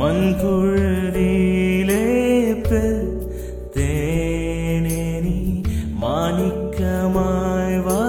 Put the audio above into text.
മൺകുഴലിയിലേ തേനേനി മാണിക്കമായി വാ